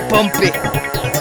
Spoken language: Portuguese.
pump, pompe.